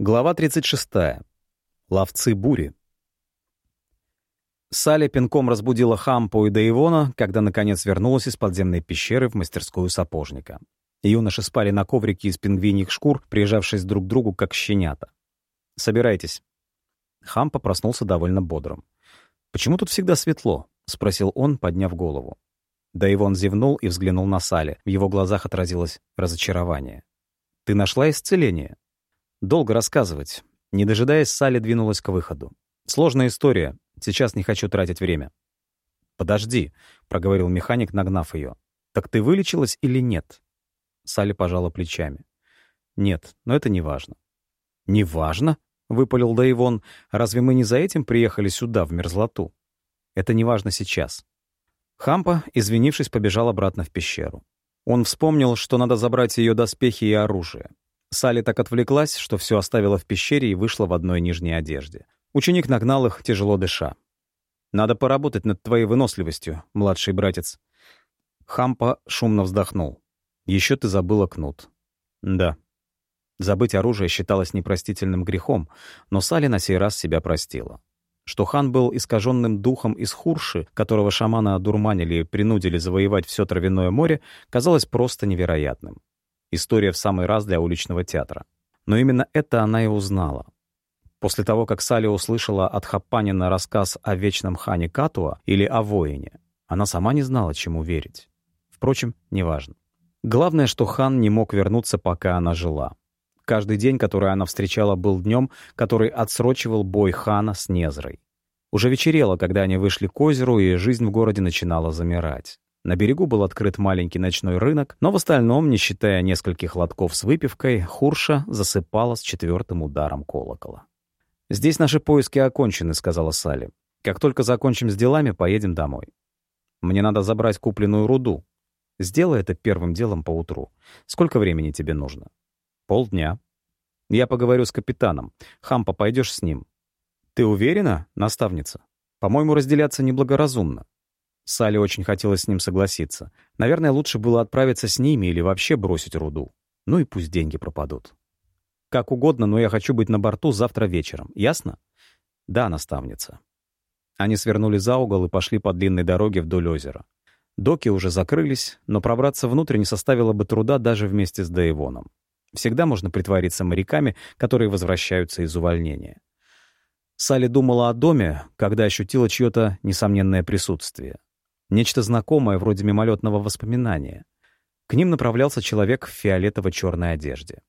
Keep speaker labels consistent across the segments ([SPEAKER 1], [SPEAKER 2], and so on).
[SPEAKER 1] Глава 36. Ловцы бури. Салли пинком разбудила Хампу и Дейвона, когда наконец вернулась из подземной пещеры в мастерскую сапожника. Юноши спали на коврике из пингвиньих шкур, прижавшись друг к другу, как щенята. «Собирайтесь». Хампа проснулся довольно бодрым. «Почему тут всегда светло?» — спросил он, подняв голову. Дейвон зевнул и взглянул на Салли. В его глазах отразилось разочарование. «Ты нашла исцеление?» Долго рассказывать. Не дожидаясь, Салли двинулась к выходу. Сложная история. Сейчас не хочу тратить время. «Подожди», — проговорил механик, нагнав ее. «Так ты вылечилась или нет?» Салли пожала плечами. «Нет, но это не важно». «Не важно?» — выпалил Даивон. «Разве мы не за этим приехали сюда, в мерзлоту?» «Это не важно сейчас». Хампа, извинившись, побежал обратно в пещеру. Он вспомнил, что надо забрать ее доспехи и оружие. Салли так отвлеклась, что все оставила в пещере и вышла в одной нижней одежде. Ученик нагнал их, тяжело дыша. «Надо поработать над твоей выносливостью, младший братец». Хампа шумно вздохнул. «Еще ты забыла кнут». «Да». Забыть оружие считалось непростительным грехом, но Салли на сей раз себя простила. Что хан был искаженным духом из Хурши, которого шамана одурманили и принудили завоевать все травяное море, казалось просто невероятным. История в самый раз для уличного театра. Но именно это она и узнала. После того, как Салли услышала от Хапанина рассказ о вечном хане Катуа или о воине, она сама не знала, чему верить. Впрочем, неважно. Главное, что хан не мог вернуться, пока она жила. Каждый день, который она встречала, был днем, который отсрочивал бой хана с Незрой. Уже вечерело, когда они вышли к озеру, и жизнь в городе начинала замирать. На берегу был открыт маленький ночной рынок, но в остальном, не считая нескольких лотков с выпивкой, Хурша засыпала с четвертым ударом колокола. «Здесь наши поиски окончены», — сказала Салли. «Как только закончим с делами, поедем домой. Мне надо забрать купленную руду. Сделай это первым делом поутру. Сколько времени тебе нужно?» «Полдня». «Я поговорю с капитаном. Хампа, пойдешь с ним?» «Ты уверена, наставница? По-моему, разделяться неблагоразумно. Салли очень хотелось с ним согласиться. Наверное, лучше было отправиться с ними или вообще бросить руду. Ну и пусть деньги пропадут. Как угодно, но я хочу быть на борту завтра вечером. Ясно? Да, наставница. Они свернули за угол и пошли по длинной дороге вдоль озера. Доки уже закрылись, но пробраться внутрь не составило бы труда даже вместе с Дейвоном. Всегда можно притвориться моряками, которые возвращаются из увольнения. Салли думала о доме, когда ощутила чье-то несомненное присутствие. Нечто знакомое, вроде мимолетного воспоминания. К ним направлялся человек в фиолетово-черной одежде.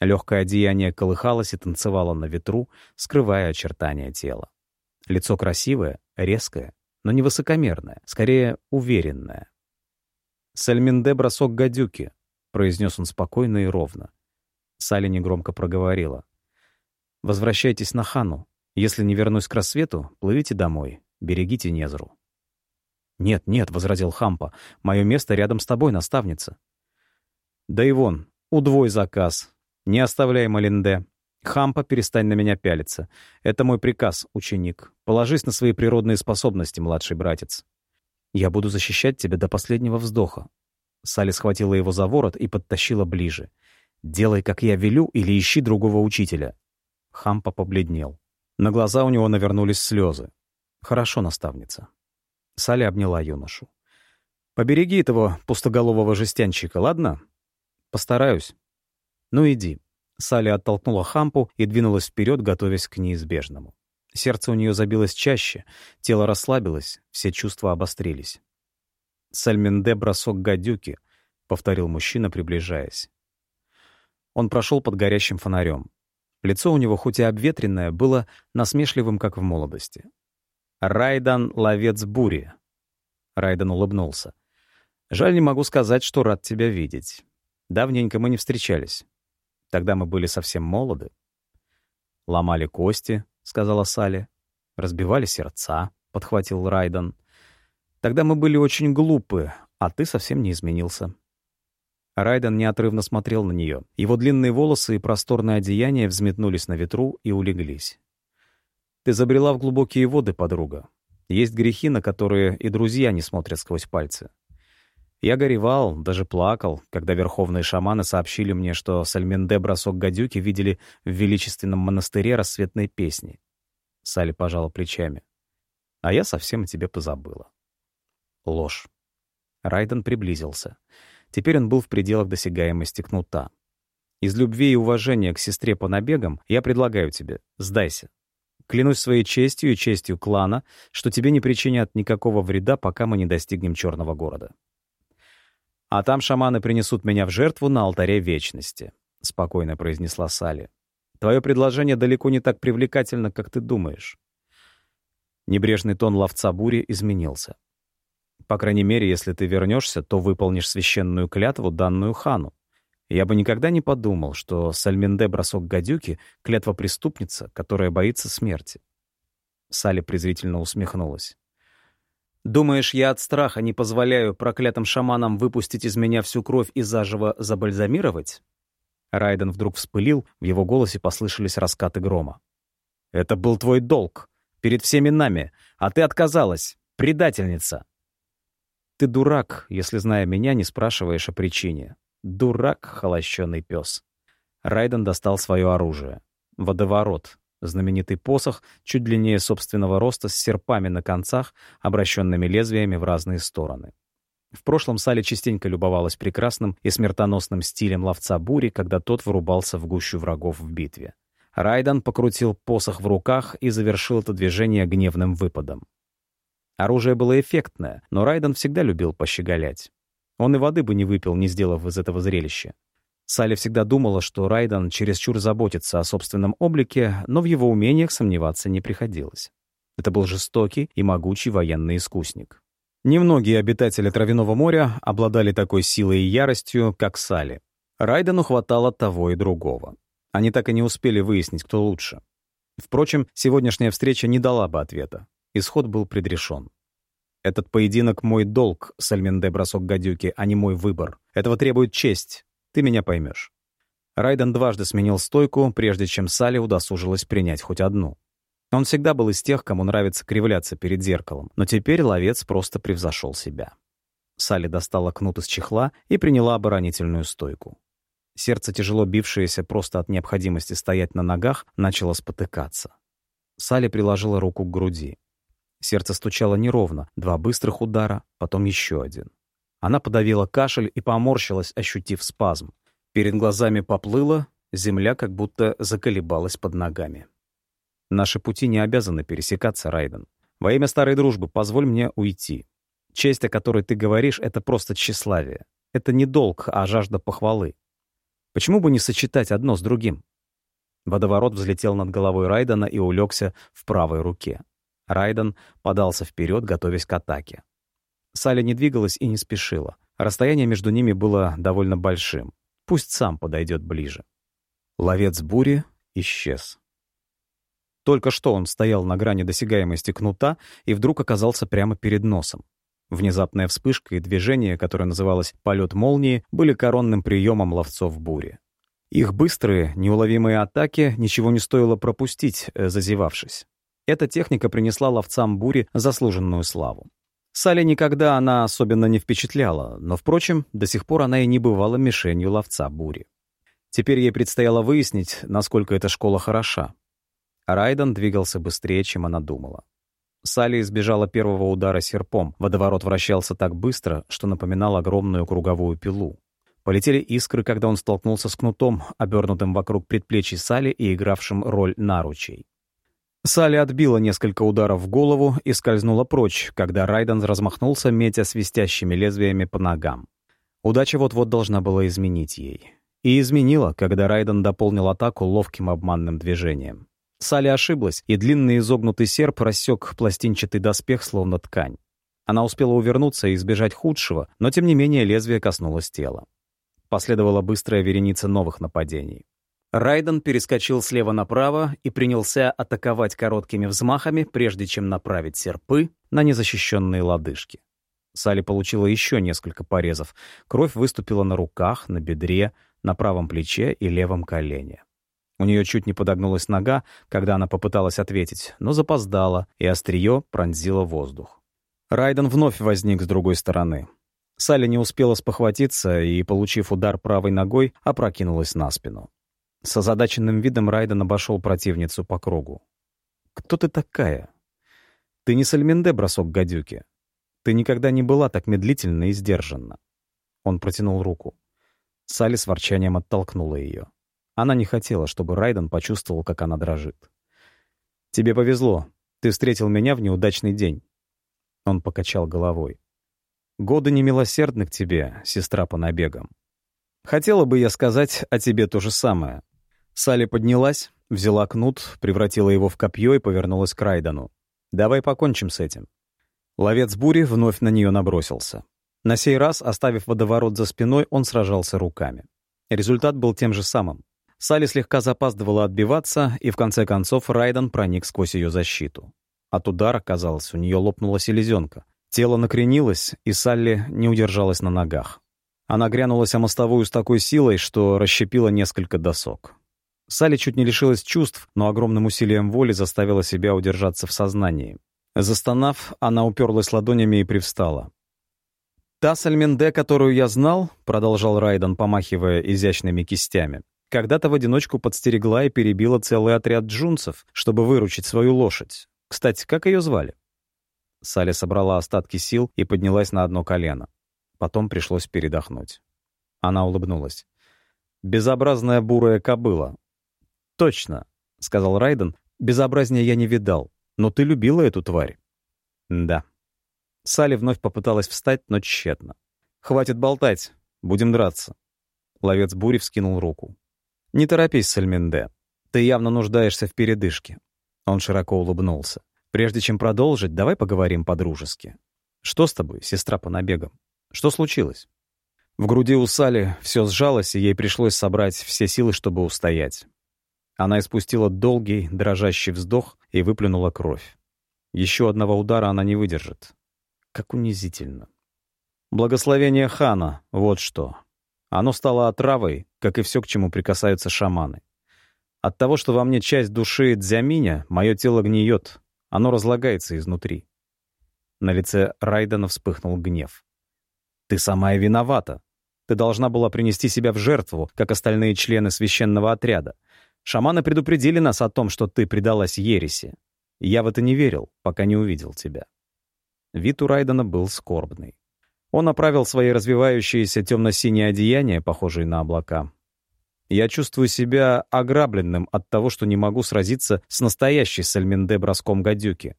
[SPEAKER 1] Легкое одеяние колыхалось и танцевало на ветру, скрывая очертания тела. Лицо красивое, резкое, но не высокомерное, скорее уверенное. «Сальминде бросок гадюки», — произнес он спокойно и ровно. Салли негромко проговорила. «Возвращайтесь на Хану. Если не вернусь к рассвету, плывите домой. Берегите Незру». «Нет, нет», — возразил Хампа, — «мое место рядом с тобой, наставница». «Да и вон, удвой заказ. Не оставляй Малинде. Хампа, перестань на меня пялиться. Это мой приказ, ученик. Положись на свои природные способности, младший братец. Я буду защищать тебя до последнего вздоха». Салли схватила его за ворот и подтащила ближе. «Делай, как я велю, или ищи другого учителя». Хампа побледнел. На глаза у него навернулись слезы. «Хорошо, наставница. Саля обняла юношу. «Побереги этого пустоголового жестянщика, ладно?» «Постараюсь». «Ну иди». Саля оттолкнула Хампу и двинулась вперед, готовясь к неизбежному. Сердце у нее забилось чаще, тело расслабилось, все чувства обострились. «Сальминде бросок гадюки», — повторил мужчина, приближаясь. Он прошел под горящим фонарем. Лицо у него, хоть и обветренное, было насмешливым, как в молодости. Райдан — ловец бури». Райдан улыбнулся. «Жаль, не могу сказать, что рад тебя видеть. Давненько мы не встречались. Тогда мы были совсем молоды». «Ломали кости», — сказала Салли. «Разбивали сердца», — подхватил Райдан. «Тогда мы были очень глупы, а ты совсем не изменился». Райден неотрывно смотрел на нее. Его длинные волосы и просторное одеяние взметнулись на ветру и улеглись. Ты забрела в глубокие воды, подруга. Есть грехи, на которые и друзья не смотрят сквозь пальцы. Я горевал, даже плакал, когда верховные шаманы сообщили мне, что Сальменде бросок гадюки видели в величественном монастыре рассветной песни. Салли пожала плечами. А я совсем о тебе позабыла. Ложь. Райден приблизился. Теперь он был в пределах досягаемости кнута. Из любви и уважения к сестре по набегам я предлагаю тебе, сдайся. Клянусь своей честью и честью клана, что тебе не причинят никакого вреда, пока мы не достигнем Черного города. «А там шаманы принесут меня в жертву на алтаре вечности», — спокойно произнесла Салли. «Твое предложение далеко не так привлекательно, как ты думаешь». Небрежный тон ловца бури изменился. «По крайней мере, если ты вернешься, то выполнишь священную клятву, данную хану. Я бы никогда не подумал, что Сальменде бросок гадюки — клятва преступница, которая боится смерти». Салли презрительно усмехнулась. Думаешь, я от страха не позволяю проклятым шаманам выпустить из меня всю кровь и заживо забальзамировать?» Райден вдруг вспылил, в его голосе послышались раскаты грома. «Это был твой долг. Перед всеми нами. А ты отказалась. Предательница!» «Ты дурак, если, зная меня, не спрашиваешь о причине. Дурак, холощенный пес». Райден достал свое оружие. Водоворот, Знаменитый посох, чуть длиннее собственного роста, с серпами на концах, обращенными лезвиями в разные стороны. В прошлом Салли частенько любовалась прекрасным и смертоносным стилем ловца бури, когда тот вырубался в гущу врагов в битве. Райдан покрутил посох в руках и завершил это движение гневным выпадом. Оружие было эффектное, но Райдан всегда любил пощеголять. Он и воды бы не выпил, не сделав из этого зрелища. Салли всегда думала, что Райдан чересчур заботится о собственном облике, но в его умениях сомневаться не приходилось. Это был жестокий и могучий военный искусник. Немногие обитатели Травяного моря обладали такой силой и яростью, как Салли. Райдану хватало того и другого. Они так и не успели выяснить, кто лучше. Впрочем, сегодняшняя встреча не дала бы ответа. Исход был предрешен. Этот поединок — мой долг, Сальменде бросок гадюки, а не мой выбор. Этого требует честь, ты меня поймешь. Райден дважды сменил стойку, прежде чем Салли удосужилась принять хоть одну. Он всегда был из тех, кому нравится кривляться перед зеркалом, но теперь ловец просто превзошел себя. Салли достала кнут из чехла и приняла оборонительную стойку. Сердце, тяжело бившееся просто от необходимости стоять на ногах, начало спотыкаться. Салли приложила руку к груди. Сердце стучало неровно, два быстрых удара, потом еще один. Она подавила кашель и поморщилась, ощутив спазм. Перед глазами поплыло, земля как будто заколебалась под ногами. Наши пути не обязаны пересекаться, Райден. Во имя старой дружбы позволь мне уйти. Честь, о которой ты говоришь, — это просто тщеславие. Это не долг, а жажда похвалы. Почему бы не сочетать одно с другим? Водоворот взлетел над головой Райдена и улегся в правой руке. Райден подался вперед, готовясь к атаке. Саля не двигалась и не спешила. Расстояние между ними было довольно большим. Пусть сам подойдет ближе. Ловец бури исчез. Только что он стоял на грани досягаемости кнута и вдруг оказался прямо перед носом. Внезапная вспышка и движение, которое называлось «полет молнии», были коронным приемом ловцов бури. Их быстрые, неуловимые атаки ничего не стоило пропустить, э, зазевавшись. Эта техника принесла ловцам бури заслуженную славу. Салли никогда она особенно не впечатляла, но, впрочем, до сих пор она и не бывала мишенью ловца бури. Теперь ей предстояло выяснить, насколько эта школа хороша. Райден двигался быстрее, чем она думала. Салли избежала первого удара серпом. Водоворот вращался так быстро, что напоминал огромную круговую пилу. Полетели искры, когда он столкнулся с кнутом, обернутым вокруг предплечий Салли и игравшим роль наручей. Салли отбила несколько ударов в голову и скользнула прочь, когда Райден размахнулся, метя свистящими лезвиями по ногам. Удача вот-вот должна была изменить ей. И изменила, когда Райден дополнил атаку ловким обманным движением. Салли ошиблась, и длинный изогнутый серп рассек пластинчатый доспех, словно ткань. Она успела увернуться и избежать худшего, но тем не менее лезвие коснулось тела. Последовала быстрая вереница новых нападений. Райден перескочил слева направо и принялся атаковать короткими взмахами, прежде чем направить серпы на незащищенные лодыжки. Салли получила еще несколько порезов. Кровь выступила на руках, на бедре, на правом плече и левом колене. У нее чуть не подогнулась нога, когда она попыталась ответить, но запоздала, и острие пронзило воздух. Райден вновь возник с другой стороны. Салли не успела спохватиться и, получив удар правой ногой, опрокинулась на спину. С озадаченным видом Райден обошел противницу по кругу. «Кто ты такая? Ты не Сальменде, бросок гадюки. Ты никогда не была так медлительна и сдержанна». Он протянул руку. Салли с ворчанием оттолкнула ее. Она не хотела, чтобы Райден почувствовал, как она дрожит. «Тебе повезло. Ты встретил меня в неудачный день». Он покачал головой. «Годы немилосердны к тебе, сестра по набегам. Хотела бы я сказать о тебе то же самое». Салли поднялась, взяла кнут, превратила его в копье и повернулась к Райдену. «Давай покончим с этим». Ловец бури вновь на нее набросился. На сей раз, оставив водоворот за спиной, он сражался руками. Результат был тем же самым. Салли слегка запаздывала отбиваться, и в конце концов Райден проник сквозь ее защиту. От удара, казалось, у нее лопнула селезенка. Тело накренилось, и Салли не удержалась на ногах. Она грянулась о мостовую с такой силой, что расщепила несколько досок. Салли чуть не лишилась чувств, но огромным усилием воли заставила себя удержаться в сознании. Застонав, она уперлась ладонями и привстала. «Та Сальменде, которую я знал», — продолжал Райден, помахивая изящными кистями, когда-то в одиночку подстерегла и перебила целый отряд джунцев, чтобы выручить свою лошадь. Кстати, как ее звали? Саля собрала остатки сил и поднялась на одно колено. Потом пришлось передохнуть. Она улыбнулась. «Безобразная бурая кобыла». «Точно», — сказал Райден. «Безобразнее я не видал. Но ты любила эту тварь». «Да». Салли вновь попыталась встать, но тщетно. «Хватит болтать. Будем драться». Ловец бури вскинул руку. «Не торопись, Сальминде. Ты явно нуждаешься в передышке». Он широко улыбнулся. «Прежде чем продолжить, давай поговорим по-дружески. Что с тобой, сестра по набегам? Что случилось?» В груди у Сали все сжалось, и ей пришлось собрать все силы, чтобы устоять. Она испустила долгий, дрожащий вздох и выплюнула кровь. Еще одного удара она не выдержит. Как унизительно. Благословение хана — вот что. Оно стало отравой, как и все, к чему прикасаются шаманы. От того, что во мне часть души дзяминя, мое тело гниет, оно разлагается изнутри. На лице Райдена вспыхнул гнев. «Ты сама и виновата. Ты должна была принести себя в жертву, как остальные члены священного отряда. Шаманы предупредили нас о том, что ты предалась ереси. Я в это не верил, пока не увидел тебя». Вид у Райдена был скорбный. Он оправил свои развивающиеся темно-синие одеяния, похожие на облака. Я чувствую себя ограбленным от того, что не могу сразиться с настоящей Сальминде броском гадюки.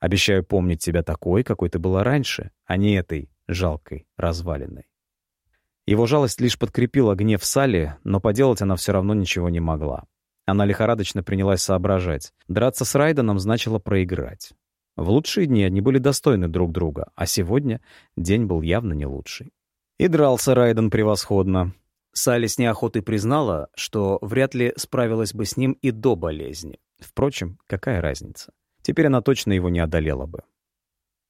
[SPEAKER 1] Обещаю помнить тебя такой, какой ты была раньше, а не этой жалкой развалиной. Его жалость лишь подкрепила гнев Салли, но поделать она все равно ничего не могла. Она лихорадочно принялась соображать. Драться с Райденом значило проиграть. В лучшие дни они были достойны друг друга, а сегодня день был явно не лучший. И дрался Райден превосходно. Салли с неохотой признала, что вряд ли справилась бы с ним и до болезни. Впрочем, какая разница? Теперь она точно его не одолела бы.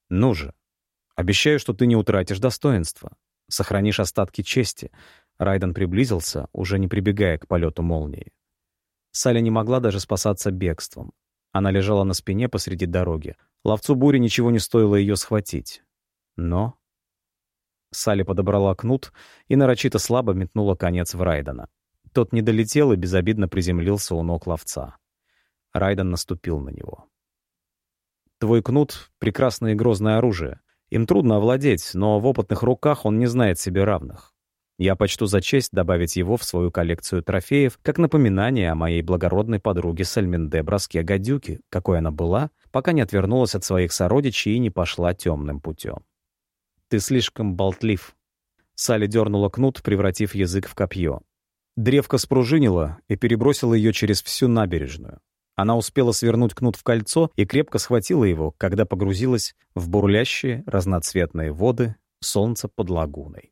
[SPEAKER 1] «Ну же, обещаю, что ты не утратишь достоинства. Сохранишь остатки чести». Райден приблизился, уже не прибегая к полету молнии. Салли не могла даже спасаться бегством. Она лежала на спине посреди дороги, Ловцу бури ничего не стоило ее схватить. Но... Салли подобрала кнут и нарочито слабо метнула конец в Райдена. Тот не долетел и безобидно приземлился у ног ловца. Райден наступил на него. «Твой кнут — прекрасное и грозное оружие. Им трудно овладеть, но в опытных руках он не знает себе равных. Я почту за честь добавить его в свою коллекцию трофеев как напоминание о моей благородной подруге Сальминде Броске Гадюки, какой она была, пока не отвернулась от своих сородичей и не пошла темным путем. «Ты слишком болтлив». Салли дернула кнут, превратив язык в копье. Древко спружинило и перебросило ее через всю набережную. Она успела свернуть кнут в кольцо и крепко схватила его, когда погрузилась в бурлящие разноцветные воды солнца под лагуной.